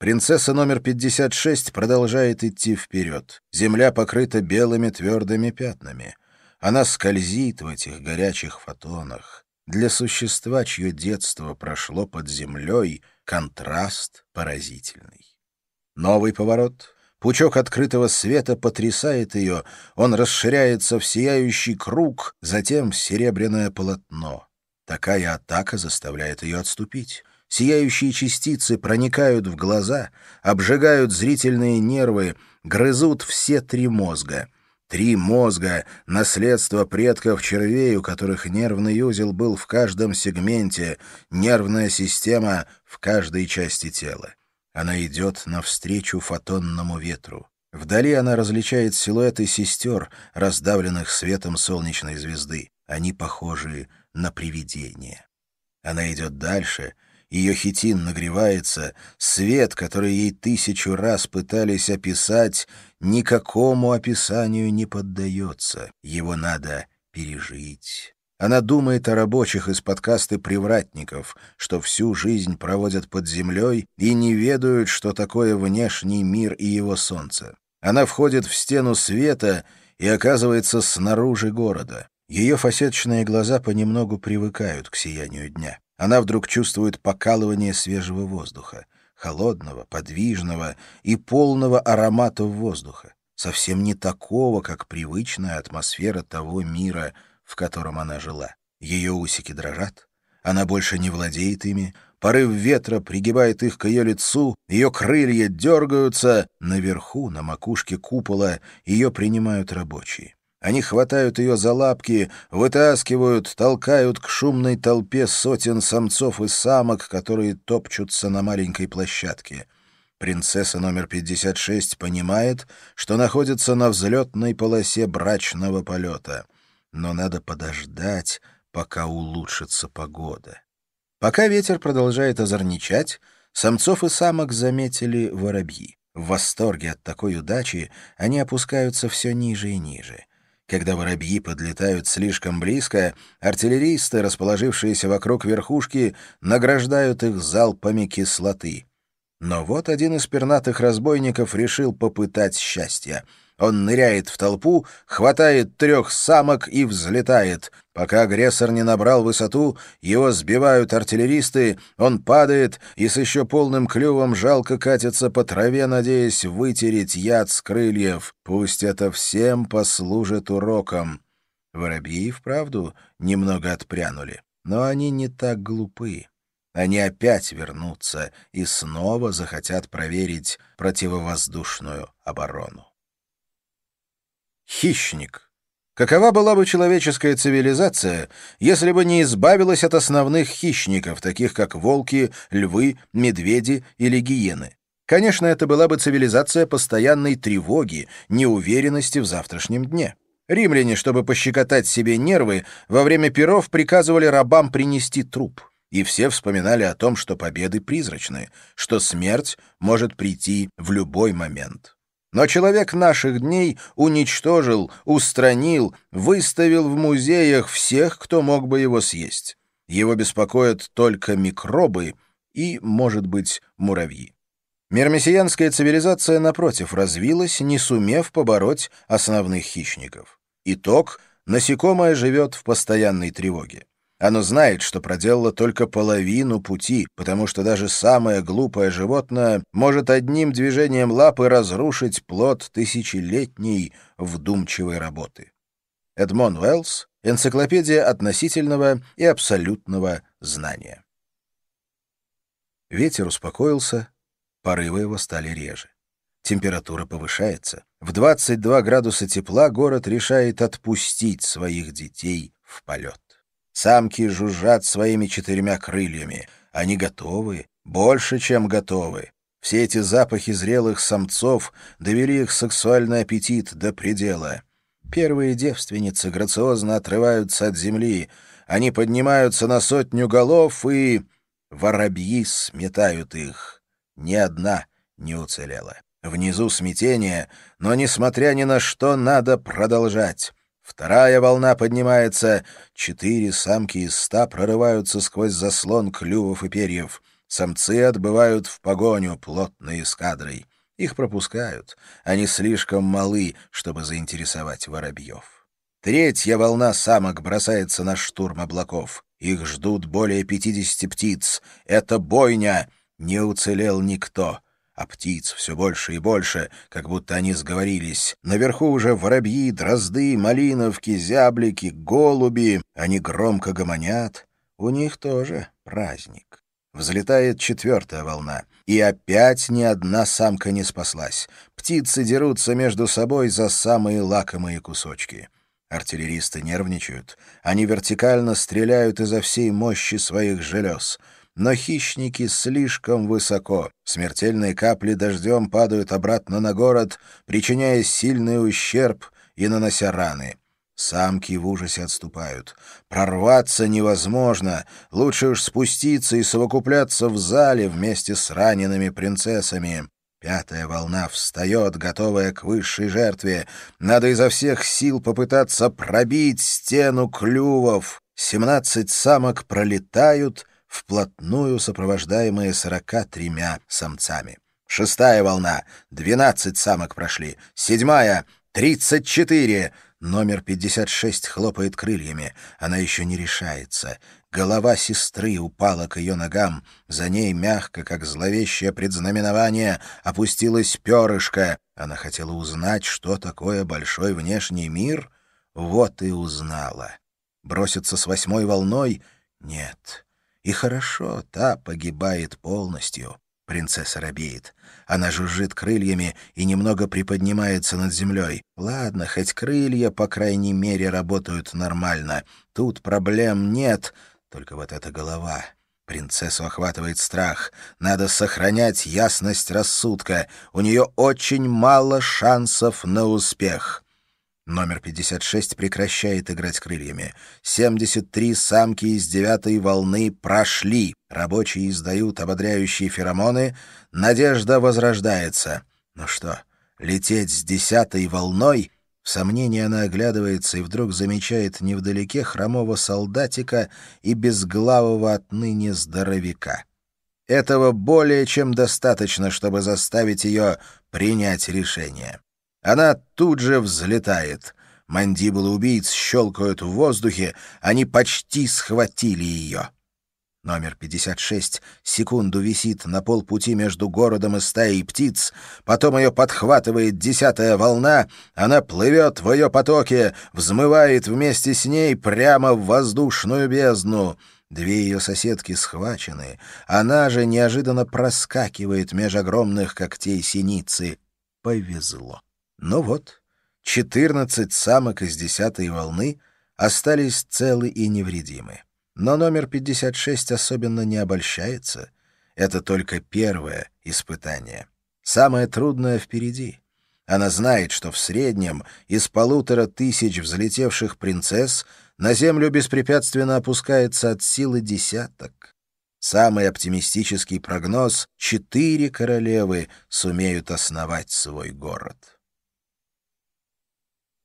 Принцесса номер 56 продолжает идти вперед. Земля покрыта белыми твердыми пятнами. Она скользит в этих горячих фотонах. Для существа, чье детство прошло под землей, контраст поразительный. Новый поворот. Пучок открытого света потрясает ее, он расширяется в сияющий круг, затем в серебряное полотно. Такая атака заставляет ее отступить. Сияющие частицы проникают в глаза, обжигают зрительные нервы, грызут все три мозга. Три мозга — наследство предков червей, у которых нервный узел был в каждом сегменте, нервная система в каждой части тела. Она идет навстречу фотонному ветру. Вдали она различает силуэты сестер, раздавленных светом солнечной звезды. Они похожи на привидения. Она идет дальше — ее хитин нагревается, свет, который ей тысячу раз пытались описать, никакому описанию не поддается. Его надо пережить. Она думает о рабочих из подкасты «Привратников», что всю жизнь проводят под землей и не ведают, что такое внешний мир и его солнце. Она входит в стену света и оказывается снаружи города. Ее фасеточные глаза понемногу привыкают к сиянию дня она вдруг чувствует покалывание свежего воздуха, холодного, подвижного и полного аромата воздуха, совсем не такого, как привычная атмосфера того мира, в котором она жила. Ее усики дрожат, она больше не владеет ими, порыв ветра пригибает их к ее лицу, ее крылья дергаются, наверху, на макушке купола, ее принимают рабочие. Они хватают ее за лапки, вытаскивают, толкают к шумной толпе сотен самцов и самок, которые топчутся на маленькой площадке. Принцесса номер 56 понимает, что находится на взлетной полосе брачного полета. Но надо подождать, пока улучшится погода. Пока ветер продолжает озорничать, самцов и самок заметили воробьи. В восторге от такой удачи они опускаются все ниже и ниже. Когда воробьи подлетают слишком близко, артиллеристы, расположившиеся вокруг верхушки, награждают их залпами кислоты. Но вот один из пернатых разбойников решил попытать счастья — он ныряет в толпу, хватает трех самок и взлетает. Пока агрессор не набрал высоту, его сбивают артиллеристы, он падает и с еще полным клювом жалко катится по траве, надеясь вытереть яд с крыльев. Пусть это всем послужит уроком. Воробьи, вправду, немного отпрянули, но они не так глупы. Они опять вернутся и снова захотят проверить противовоздушную оборону. Хищник. Какова была бы человеческая цивилизация, если бы не избавилась от основных хищников, таких как волки, львы, медведи или гиены? Конечно, это была бы цивилизация постоянной тревоги, неуверенности в завтрашнем дне. Римляне, чтобы пощекотать себе нервы, во время перов приказывали рабам принести труп. И все вспоминали о том, что победы призрачны, что смерть может прийти в любой момент. Но человек наших дней уничтожил, устранил, выставил в музеях всех, кто мог бы его съесть. Его беспокоят только микробы и, может быть, муравьи. Мирмесиянская цивилизация, напротив, развилась, не сумев побороть основных хищников. Итог — насекомое живет в постоянной тревоге. Оно знает, что проделало только половину пути, потому что даже самое глупое животное может одним движением лапы разрушить плод тысячелетней вдумчивой работы. Эдмон Уэллс «Энциклопедия относительного и абсолютного знания». Ветер успокоился, порывы его стали реже. Температура повышается. В 22 градуса тепла город решает отпустить своих детей в полет. Самки жужжат своими четырьмя крыльями. Они готовы, больше, чем готовы. Все эти запахи зрелых самцов довели их сексуальный аппетит до предела. Первые девственницы грациозно отрываются от земли. Они поднимаются на сотню голов, и воробьи сметают их. Ни одна не уцелела. Внизу смятение, но, несмотря ни на что, надо продолжать. Вторая волна поднимается, четыре самки из ста прорываются сквозь заслон клювов и перьев. Самцы отбывают в погоню плотной эскадрой. Их пропускают. Они слишком малы, чтобы заинтересовать воробьев. Третья волна самок бросается на штурм облаков. Их ждут более пятидесяти птиц. Это бойня. Не уцелел никто. А птиц все больше и больше, как будто они сговорились. Наверху уже воробьи, дрозды, малиновки, зяблики, голуби. Они громко гомонят. У них тоже праздник. Взлетает четвертая волна. И опять ни одна самка не спаслась. Птицы дерутся между собой за самые лакомые кусочки. Артиллеристы нервничают. Они вертикально стреляют изо всей мощи своих желез. Но хищники слишком высоко. Смертельные капли дождем падают обратно на город, причиняя сильный ущерб и нанося раны. Самки в ужасе отступают. Прорваться невозможно. Лучше уж спуститься и совокупляться в зале вместе с ранеными принцессами. Пятая волна встает, готовая к высшей жертве. Надо изо всех сил попытаться пробить стену клювов. Семнадцать самок пролетают, вплотную сопровождаемые сорока тремя самцами. Шестая волна. Двенадцать самок прошли. Седьмая. Тридцать четыре. Номер 56 хлопает крыльями. Она еще не решается. Голова сестры упала к ее ногам. За ней, мягко, как зловещее предзнаменование, опустилась перышко. Она хотела узнать, что такое большой внешний мир. Вот и узнала. Броситься с восьмой волной? Нет. И хорошо, та погибает полностью. Принцесса робеет. Она жужжит крыльями и немного приподнимается над землей. Ладно, хоть крылья, по крайней мере, работают нормально. Тут проблем нет, только вот эта голова. Принцессу охватывает страх. Надо сохранять ясность рассудка. У нее очень мало шансов на успех. Номер 56 прекращает играть крыльями. 73 самки из девятой волны прошли. Рабочие издают ободряющие феромоны. Надежда возрождается. Ну что, лететь с десятой волной? В сомнении она оглядывается и вдруг замечает невдалеке хромого солдатика и безглавого отныне здоровяка. Этого более чем достаточно, чтобы заставить ее принять решение. Она тут же взлетает. Мандибулы убийц щелкают в воздухе, они почти схватили ее. Номер 56 секунду висит на полпути между городом и стаей птиц, потом ее подхватывает десятая волна, она плывет в ее потоке, взмывает вместе с ней прямо в воздушную бездну. Две ее соседки схвачены, она же неожиданно проскакивает меж огромных когтей синицы. Повезло. Ну вот, четырнадцать самок из десятой волны остались целы и невредимы. Но номер 56 особенно не обольщается. Это только первое испытание. Самое трудное впереди. Она знает, что в среднем из полутора тысяч взлетевших принцесс на землю беспрепятственно опускается от силы десяток. Самый оптимистический прогноз — четыре королевы сумеют основать свой город.